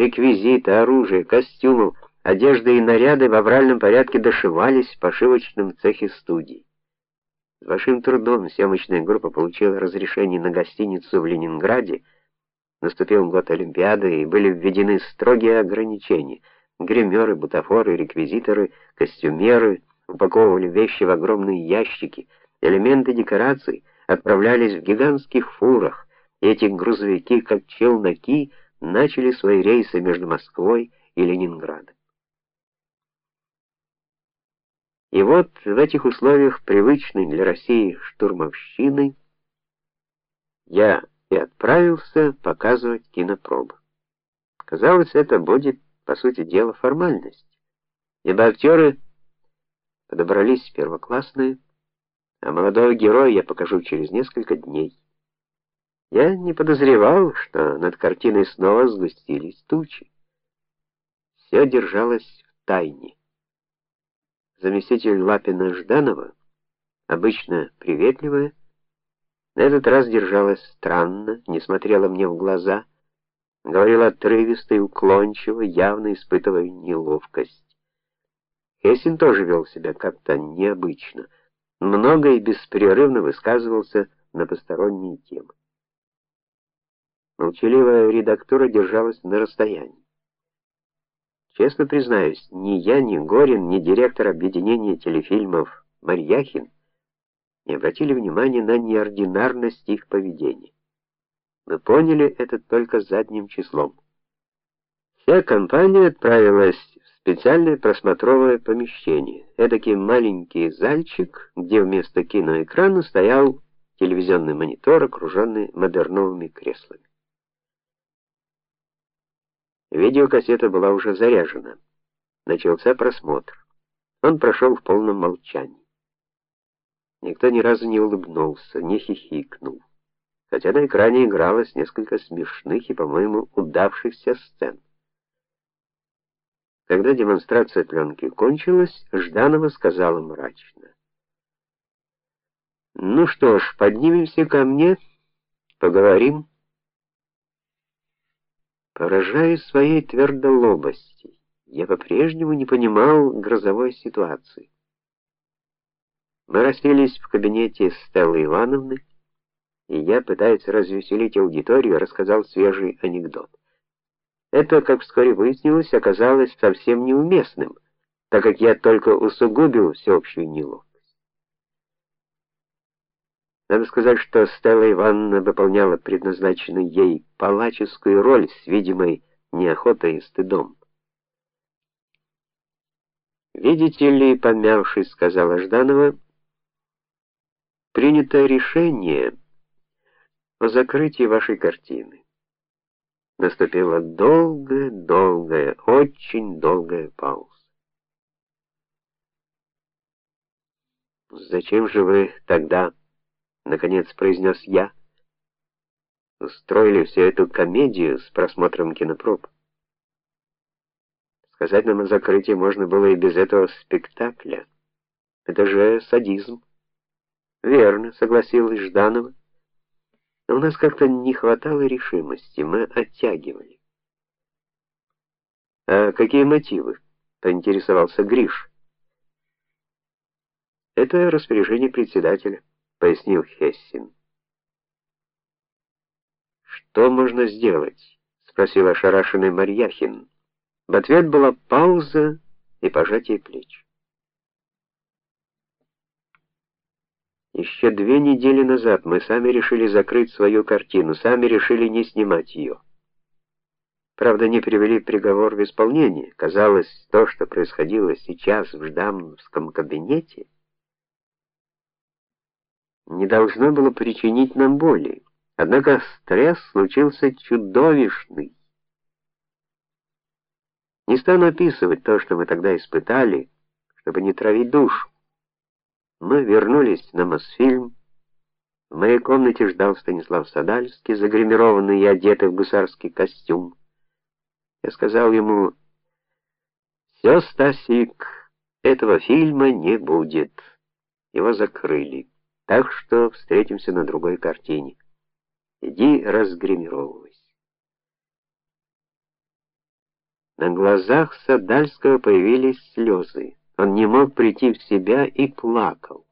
реквизита, оружия, костюмов, одежды и наряды в авральном порядке дошивались в пошивочном цехе студии. С большим трудом съемочная группа получила разрешение на гостиницу в Ленинграде. Наступил год Олимпиады, и были введены строгие ограничения. Гримеры, бутафоры, реквизиторы, костюмеры упаковывали вещи в огромные ящики. Элементы декораций отправлялись в гигантских фурах. Эти грузовики, как челноки, начали свои рейсы между Москвой и Ленинградом. И вот в этих условиях привычной для России штурмовщины я и отправился показывать кинопробы. Казалось, это будет, по сути дела, формальность. Ибо актеры подобрались первоклассные, а молодого героя я покажу через несколько дней. Я не подозревал, что над картиной снова сгустились тучи. Все держалось в тайне заместитель Лапина Жданова, обычно приветливая, на этот раз держалась странно, не смотрела мне в глаза, говорила отрывисто и уклончиво, явно испытывая неловкость. Хессин тоже вел себя как-то необычно, много и беспрерывно высказывался на посторонние темы. Молчаливая редактора держалась на расстоянии. Честно признаюсь, ни я, ни Горин, ни директор объединения телефильмов Марьяхин не обратили внимания на неординарность их поведения. Мы поняли это только задним числом. Вся компания отправилась в специальное просмотровое помещение. Эдакий маленький зальчик, где вместо киноэкрана стоял телевизионный монитор, окруженный модерновыми креслами. Видеокассета была уже заряжена. Начался просмотр. Он прошел в полном молчании. Никто ни разу не улыбнулся, не хихикнул. Хотя на экране игралось несколько смешных и, по-моему, удавшихся сцен. Когда демонстрация пленки кончилась, Жданова сказала мрачно: "Ну что ж, поднимемся ко мне, поговорим". Поражаясь своей твердолобости, я по-прежнему не понимал грозовой ситуации. Мы расселись в кабинете Стеллы Ивановны, и я, пытаясь развеселить аудиторию, рассказал свежий анекдот. Это, как вскоре выяснилось, оказалось совсем неуместным, так как я только усугубил всеобщую неловкость. Надо сказать, что Стелла Ивановна выполняла предназначенную ей палаческую роль с видимой неохотой и стыдом. Видите ли, помявшись, сказала Жданова, принято решение о закрытии вашей картины. Наступила долгая, долгая, очень долгая пауза. Зачем же вы тогда наконец произнес я. Устроили всю эту комедию с просмотром кинопроб. Сказать нам о закрытии можно было и без этого спектакля. Это же садизм. Верно, согласилась Жданова. Но у нас как-то не хватало решимости, мы оттягивали. А какие мотивы? поинтересовался Гриш. Это распоряжение председателя пояснил Хессин. Что можно сделать? спросил ошарашенный Марьяхин. В ответ была пауза и пожатие плеч. Еще две недели назад мы сами решили закрыть свою картину, сами решили не снимать ее. Правда, не привели приговор в исполнение. Казалось, то, что происходило сейчас в Ждановском кабинете, не должно было причинить нам боли. Однако стресс случился чудовищный. Не стану описывать то, что мы тогда испытали, чтобы не травить душу. Мы вернулись на Мосфильм. В моей комнате ждал Станислав Садальский, загримированный и одетый в гусарский костюм. Я сказал ему: «Все, Стасик, этого фильма не будет. Его закрыли. Так что встретимся на другой картине. Иди разгримировывай. На глазах Садальского появились слезы. Он не мог прийти в себя и плакал.